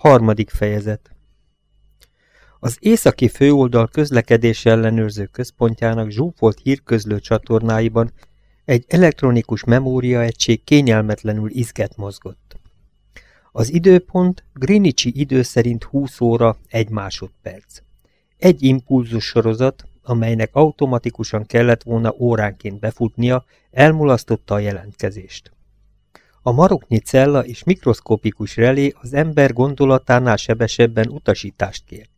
Harmadik fejezet Az északi főoldal közlekedés ellenőrző központjának zsúfolt hírközlő csatornáiban egy elektronikus memóriaegység kényelmetlenül izget mozgott. Az időpont Greenwichi idő szerint 20 óra, egy másodperc. Egy impulzus sorozat, amelynek automatikusan kellett volna óránként befutnia, elmulasztotta a jelentkezést. A maroknyi cella és mikroszkopikus relé az ember gondolatánál sebesebben utasítást kért.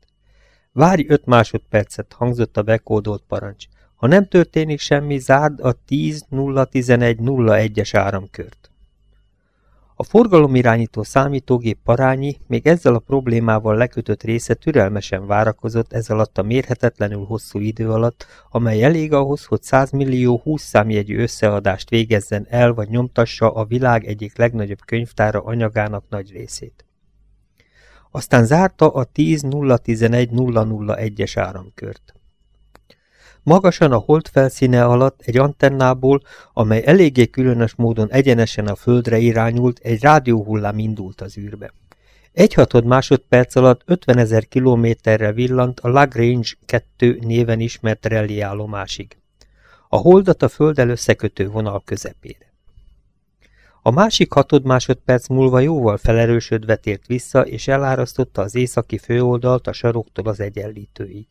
Várj öt másodpercet, hangzott a bekódolt parancs. Ha nem történik semmi, zárd a 10-011-01-es áramkört. A forgalomirányító számítógép parányi még ezzel a problémával lekötött része türelmesen várakozott ez alatt a mérhetetlenül hosszú idő alatt, amely elég ahhoz, hogy 100 millió 20 számjegyű összeadást végezzen el vagy nyomtassa a világ egyik legnagyobb könyvtára anyagának nagy részét. Aztán zárta a 10.011.001-es áramkört. Magasan a hold felszíne alatt egy antennából, amely eléggé különös módon egyenesen a földre irányult, egy rádióhullám indult az űrbe. Egy hatod másodperc alatt 50 ezer kilométerre villant a Lagrange 2 néven ismert állomásig. A holdat a földdel összekötő vonal közepére. A másik hatod másodperc múlva jóval felerősödve tért vissza, és elárasztotta az északi főoldalt a saroktól az egyenlítőig.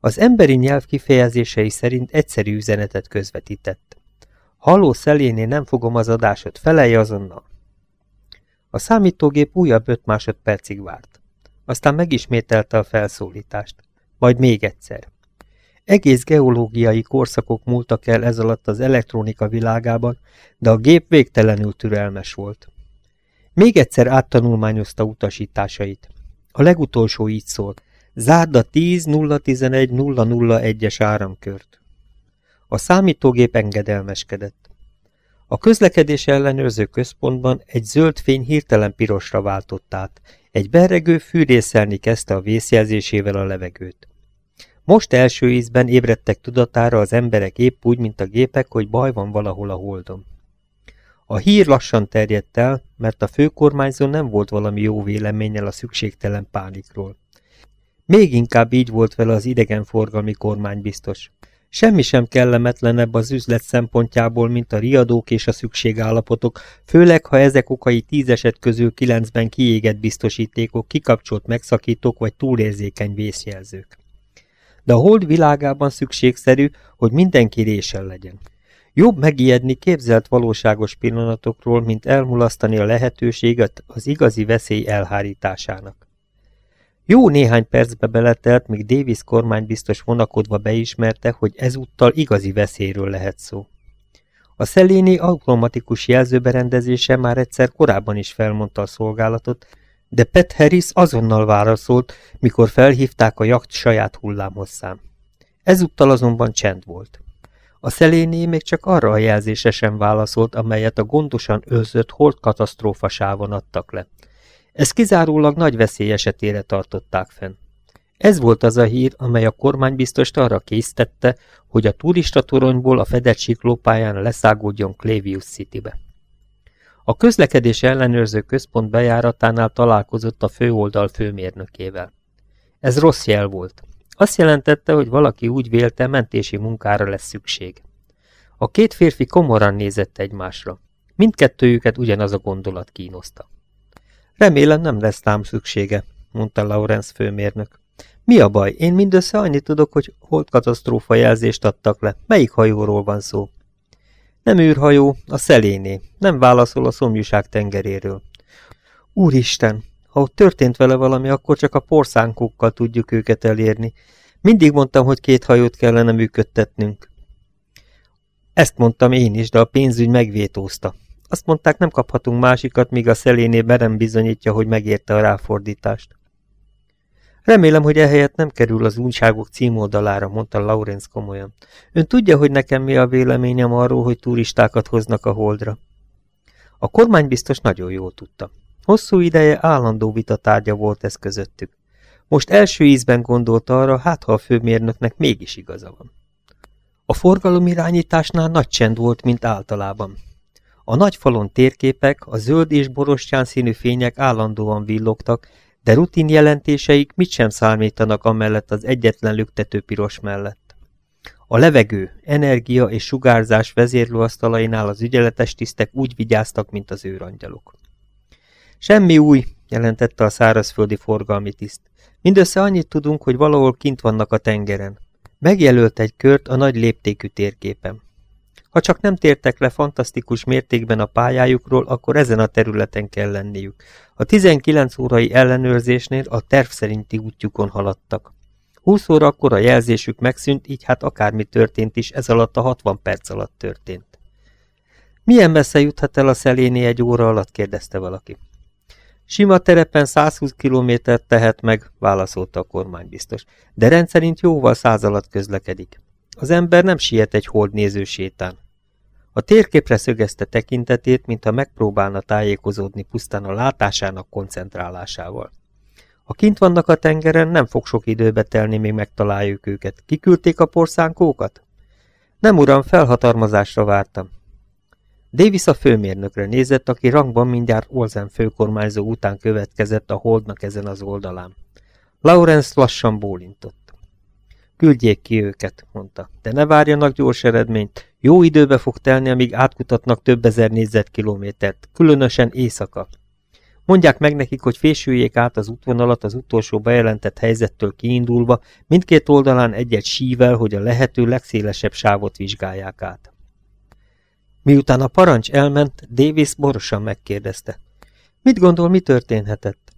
Az emberi nyelv kifejezései szerint egyszerű üzenetet közvetített. Halló szeléné nem fogom az adásot, felelj azonnal! A számítógép újabb öt másodpercig várt. Aztán megismételte a felszólítást. Majd még egyszer. Egész geológiai korszakok múltak el ez alatt az elektronika világában, de a gép végtelenül türelmes volt. Még egyszer áttanulmányozta utasításait. A legutolsó így szólt. Zárd a 10.011.001-es áramkört. A számítógép engedelmeskedett. A közlekedés ellenőrző központban egy zöld fény hirtelen pirosra váltott át. Egy berregő fűrészelni kezdte a vészjelzésével a levegőt. Most első ízben ébredtek tudatára az emberek épp úgy, mint a gépek, hogy baj van valahol a holdon. A hír lassan terjedt el, mert a főkormányzó nem volt valami jó véleménnyel a szükségtelen pánikról. Még inkább így volt vele az idegenforgalmi kormány biztos. Semmi sem kellemetlenebb az üzlet szempontjából, mint a riadók és a szükségállapotok, főleg ha ezek okai tíz eset közül kilencben kiégett biztosítékok, kikapcsolt megszakítók vagy túlérzékeny vészjelzők. De a hold világában szükségszerű, hogy mindenki résen legyen. Jobb megijedni képzelt valóságos pillanatokról, mint elmulasztani a lehetőséget az igazi veszély elhárításának. Jó néhány percbe beletelt, míg Davis kormány biztos vonakodva beismerte, hogy ezúttal igazi veszélyről lehet szó. A szeléni automatikus jelzőberendezése már egyszer korábban is felmondta a szolgálatot, de Pet Harris azonnal válaszolt, mikor felhívták a jakt saját hullámhosszám. Ezúttal azonban csend volt. A szeléné még csak arra a jelzése sem válaszolt, amelyet a gondosan őrzött hold katasztrófa sávon adtak le. Ez kizárólag nagy veszély esetére tartották fenn. Ez volt az a hír, amely a kormánybiztost arra késztette, hogy a turista toronyból a fedett siklópályán leszágódjon Clavius Citybe. A közlekedés ellenőrző központ bejáratánál találkozott a főoldal főmérnökével. Ez rossz jel volt. Azt jelentette, hogy valaki úgy vélte, mentési munkára lesz szükség. A két férfi komoran nézett egymásra. Mindkettőjüket ugyanaz a gondolat kínoszta. Remélem nem lesz tám szüksége, mondta Lawrence főmérnök. Mi a baj? Én mindössze annyit tudok, hogy holdkatasztrófa jelzést adtak le. Melyik hajóról van szó? Nem űrhajó, a szeléné. Nem válaszol a szomjúság tengeréről. Úristen, ha ott történt vele valami, akkor csak a porszánkokkal tudjuk őket elérni. Mindig mondtam, hogy két hajót kellene működtetnünk. Ezt mondtam én is, de a pénzügy megvétózta. Azt mondták, nem kaphatunk másikat, míg a szeléné berem bizonyítja, hogy megérte a ráfordítást. Remélem, hogy ehelyett nem kerül az újságok címoldalára, mondta Lawrence komolyan. Ön tudja, hogy nekem mi a véleményem arról, hogy turistákat hoznak a holdra? A kormány biztos nagyon jól tudta. Hosszú ideje állandó vita tárgya volt ez közöttük. Most első ízben gondolt arra, hát ha a főmérnöknek mégis igaza van. A forgalomirányításnál nagy csend volt, mint általában. A nagy falon térképek, a zöld és borostyán színű fények állandóan villogtak, de rutin jelentéseik mit sem számítanak amellett az egyetlen lüktető piros mellett. A levegő, energia és sugárzás vezérlőasztalainál az ügyeletes tisztek úgy vigyáztak, mint az őrangyalok. Semmi új, jelentette a szárazföldi forgalmi tiszt. Mindössze annyit tudunk, hogy valahol kint vannak a tengeren. Megjelölt egy kört a nagy léptékű térképen. Ha csak nem tértek le fantasztikus mértékben a pályájukról, akkor ezen a területen kell lenniük. A 19 órai ellenőrzésnél a terv szerinti útjukon haladtak. 20 órakor a jelzésük megszűnt, így hát akármi történt is, ez alatt a 60 perc alatt történt. Milyen messze juthat el a szeléni egy óra alatt, kérdezte valaki. Sima terepen 120 kilométert tehet meg, válaszolta a kormánybiztos, de rendszerint jóval száz alatt közlekedik. Az ember nem siet egy holdnéző sétán. A térképre szögezte tekintetét, mintha megpróbálna tájékozódni pusztán a látásának koncentrálásával. Ha kint vannak a tengeren, nem fog sok időbe telni, még megtaláljuk őket. Kiküldték a porszánkókat? Nem, uram, felhatalmazásra vártam. Davis a főmérnökre nézett, aki rangban mindjárt Olzen főkormányzó után következett a holdnak ezen az oldalán. Lawrence lassan bólintott. Küldjék ki őket, mondta, de ne várjanak gyors eredményt. Jó időbe fog telni, amíg átkutatnak több ezer négyzetkilométert, különösen éjszaka. Mondják meg nekik, hogy fésüljék át az útvonalat az utolsó bejelentett helyzettől kiindulva, mindkét oldalán egy-egy sível, hogy a lehető legszélesebb sávot vizsgálják át. Miután a parancs elment, Davis borosan megkérdezte. Mit gondol, mi történhetett?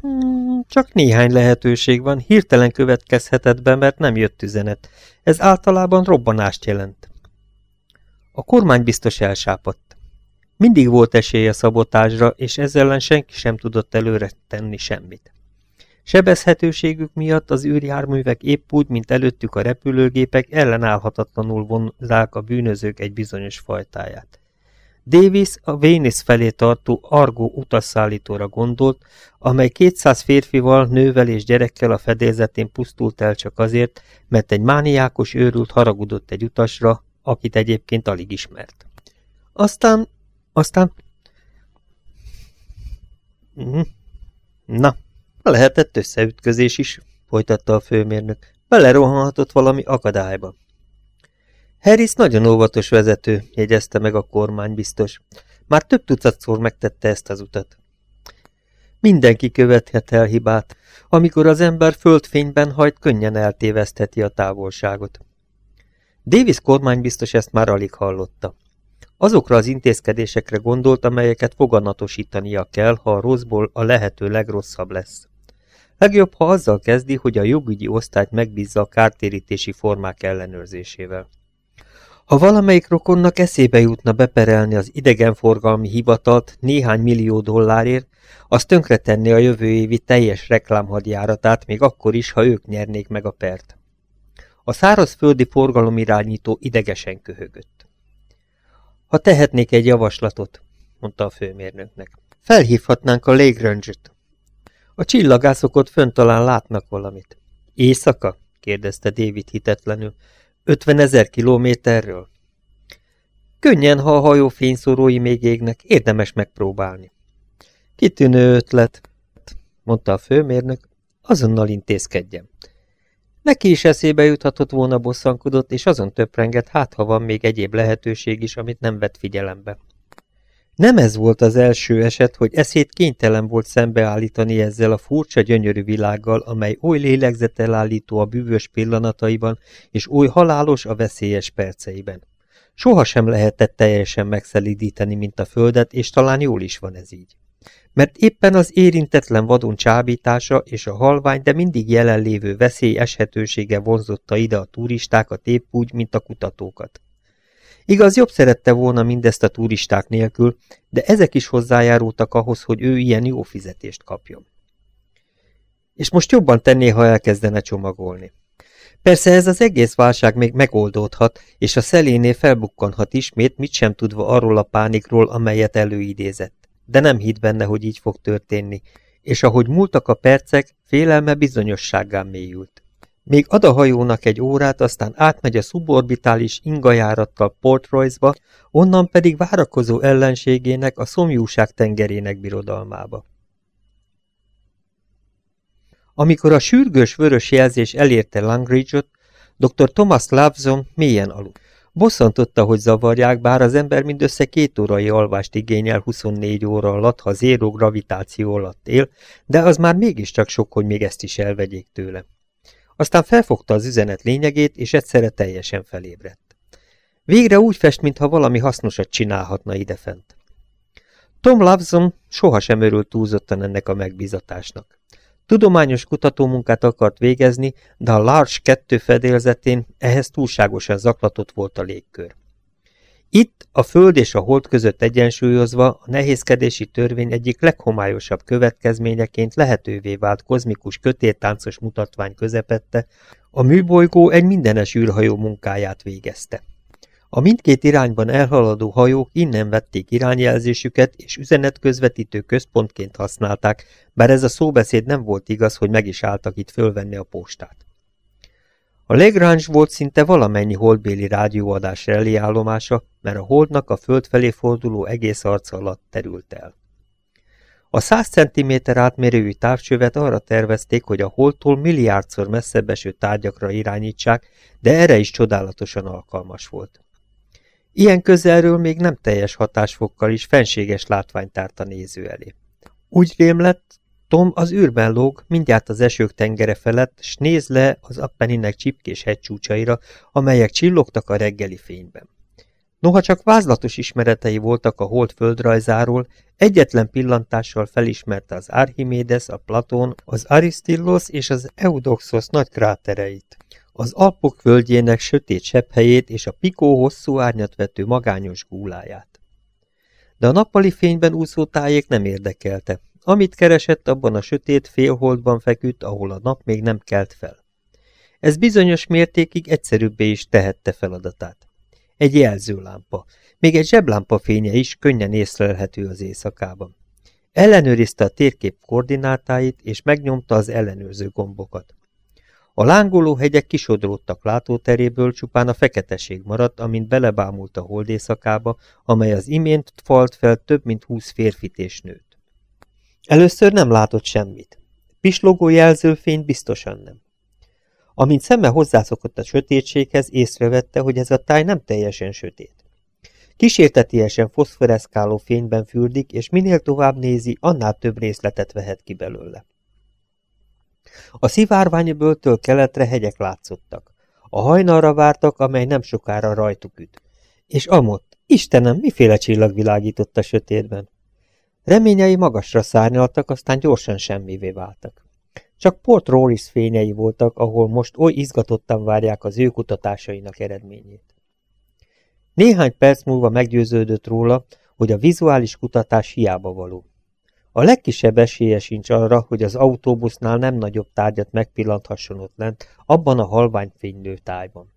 Hmm, csak néhány lehetőség van, hirtelen következhetett be, mert nem jött üzenet. Ez általában robbanást jelent. A kormány biztos elsápadt. Mindig volt esélye szabotásra, és ezzel ellen senki sem tudott előre tenni semmit. Sebezhetőségük miatt az űrjárművek épp úgy, mint előttük a repülőgépek ellenállhatatlanul vonzák a bűnözők egy bizonyos fajtáját. Davis a Vénisz felé tartó Argo utasszállítóra gondolt, amely 200 férfival, nővel és gyerekkel a fedélzetén pusztult el csak azért, mert egy mániákos őrült haragudott egy utasra, akit egyébként alig ismert. Aztán, aztán... Mhm. Na, Lehetett összeütközés is, folytatta a főmérnök. Belerohanhatott valami akadályba. Harris nagyon óvatos vezető, jegyezte meg a kormány biztos. Már több tucatszor megtette ezt az utat. Mindenki követhet el hibát. Amikor az ember földfényben hajt, könnyen eltévesztheti a távolságot. Davis kormánybiztos ezt már alig hallotta. Azokra az intézkedésekre gondolt, amelyeket foganatosítania kell, ha a rosszból a lehető legrosszabb lesz. Legjobb, ha azzal kezdi, hogy a jogügyi osztályt megbízza a kártérítési formák ellenőrzésével. Ha valamelyik rokonnak eszébe jutna beperelni az idegenforgalmi hivatalt néhány millió dollárért, az tönkretenné a jövő évi teljes reklámhadjáratát, még akkor is, ha ők nyernék meg a pert. A szárazföldi forgalomirányító idegesen köhögött. Ha tehetnék egy javaslatot, mondta a főmérnöknek, felhívhatnánk a Lagrange-t. A csillagászok ott fönn talán látnak valamit. Éjszaka? kérdezte David hitetlenül. Ötven ezer kilométerről? Könnyen, ha a hajó fényszórói még égnek, érdemes megpróbálni. Kitűnő ötlet, mondta a főmérnök, azonnal intézkedjem. Neki is eszébe juthatott volna bosszankodott, és azon töprengett, hát ha van még egyéb lehetőség is, amit nem vett figyelembe. Nem ez volt az első eset, hogy eszét kénytelen volt szembeállítani ezzel a furcsa gyönyörű világgal, amely oly lélegzetelállító a bűvös pillanataiban, és oly halálos a veszélyes perceiben. Soha sem lehetett teljesen megszelidíteni, mint a földet, és talán jól is van ez így. Mert éppen az érintetlen vadon csábítása és a halvány, de mindig jelenlévő veszély eshetősége vonzotta ide a turistákat épp úgy, mint a kutatókat. Igaz, jobb szerette volna mindezt a turisták nélkül, de ezek is hozzájárultak ahhoz, hogy ő ilyen jó fizetést kapjon. És most jobban tenné, ha elkezdene csomagolni. Persze ez az egész válság még megoldódhat, és a szelénél felbukkanhat ismét, mit sem tudva arról a pánikról, amelyet előidézett. De nem hitt benne, hogy így fog történni, és ahogy múltak a percek, félelme bizonyossággá mélyült. Még ad a hajónak egy órát, aztán átmegy a szuborbitális ingajárattal Port Royce-ba, onnan pedig várakozó ellenségének a szomjúság tengerének birodalmába. Amikor a sürgős vörös jelzés elérte Langridge-ot, dr. Thomas Loveson mélyen aludt. Bosszantotta, hogy zavarják, bár az ember mindössze két órai alvást igényel 24 óra alatt, ha zéró gravitáció alatt él, de az már mégiscsak sok, hogy még ezt is elvegyék tőle. Aztán felfogta az üzenet lényegét, és egyszerre teljesen felébredt. Végre úgy fest, mintha valami hasznosat csinálhatna idefent. Tom Loveson sohasem örült túlzottan ennek a megbízatásnak. Tudományos kutatómunkát akart végezni, de a Large 2 fedélzetén ehhez túlságosan zaklatott volt a légkör. Itt, a Föld és a Hold között egyensúlyozva, a nehézkedési törvény egyik leghomályosabb következményeként lehetővé vált kozmikus kötéltáncos mutatvány közepette, a műbolygó egy mindenes űrhajó munkáját végezte. A mindkét irányban elhaladó hajók innen vették irányjelzésüket, és üzenetközvetítő központként használták, bár ez a szóbeszéd nem volt igaz, hogy meg is álltak itt fölvenni a postát. A Lagrange volt szinte valamennyi holdbéli rádióadás állomása, mert a holdnak a föld felé forduló egész arca alatt terült el. A 100 cm átmérőjű távcsövet arra tervezték, hogy a holdtól milliárdszor messzebb eső tárgyakra irányítsák, de erre is csodálatosan alkalmas volt. Ilyen közelről még nem teljes hatásfokkal is fenséges látványt tárt a néző elé. Úgy rém lett, Tom az űrben lóg, mindjárt az esők tengere felett, s néz le az Appeninek csipkés hegycsúcsaira, amelyek csillogtak a reggeli fényben. Noha csak vázlatos ismeretei voltak a hold földrajzáról, egyetlen pillantással felismerte az Archimedes, a Platón, az Aristillos és az Eudoxos nagy krátereit az Alpok völgyének sötét sepphelyét és a pikó hosszú árnyatvető magányos gúláját. De a nappali fényben úszó tájék nem érdekelte. Amit keresett, abban a sötét félholdban feküdt, ahol a nap még nem kelt fel. Ez bizonyos mértékig egyszerűbbé is tehette feladatát. Egy jelzőlámpa, még egy zseblámpa fénye is könnyen észlelhető az éjszakában. Ellenőrizte a térkép koordinátáit, és megnyomta az ellenőrző gombokat. A lángoló hegyek kisodródtak látóteréből, csupán a feketeség maradt, amint belebámult a holdészakába, amely az imént falt fel több mint húsz férfit és nőt. Először nem látott semmit. Pislogó jelzőfényt biztosan nem. Amint szeme hozzászokott a sötétséghez, észrevette, hogy ez a táj nem teljesen sötét. Kísértetiesen foszforeszkáló fényben fürdik, és minél tovább nézi, annál több részletet vehet ki belőle. A szivárványböltől keletre hegyek látszottak. A hajnalra vártak, amely nem sokára rajtuk üt. És amott, Istenem, miféle csillag világított a sötétben? Reményei magasra szárnyaltak, aztán gyorsan semmivé váltak. Csak Port Roris fényei voltak, ahol most oly izgatottan várják az ő kutatásainak eredményét. Néhány perc múlva meggyőződött róla, hogy a vizuális kutatás hiába való. A legkisebb esélye sincs arra, hogy az autóbusznál nem nagyobb tárgyat megpillanthasson ott lent, abban a halvány fénylő tájban.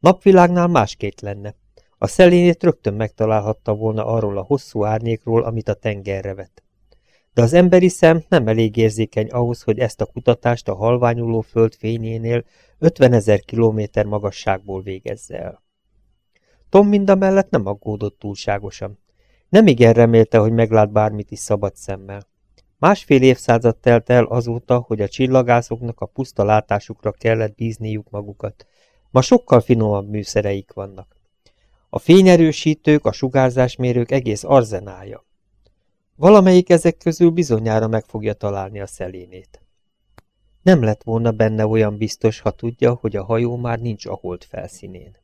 Napvilágnál másképp lenne. A szelénét rögtön megtalálhatta volna arról a hosszú árnyékról, amit a tengerre vet. De az emberi szem nem elég érzékeny ahhoz, hogy ezt a kutatást a halványuló föld fényénél 50 ezer kilométer magasságból végezze el. Tom mindamellett nem aggódott túlságosan. Nem igen remélte, hogy meglát bármit is szabad szemmel. Másfél évszázad telt el azóta, hogy a csillagászoknak a puszta látásukra kellett bízniuk magukat. Ma sokkal finomabb műszereik vannak. A fényerősítők, a sugárzásmérők egész arzenája. Valamelyik ezek közül bizonyára meg fogja találni a szelénét. Nem lett volna benne olyan biztos, ha tudja, hogy a hajó már nincs a hold felszínén.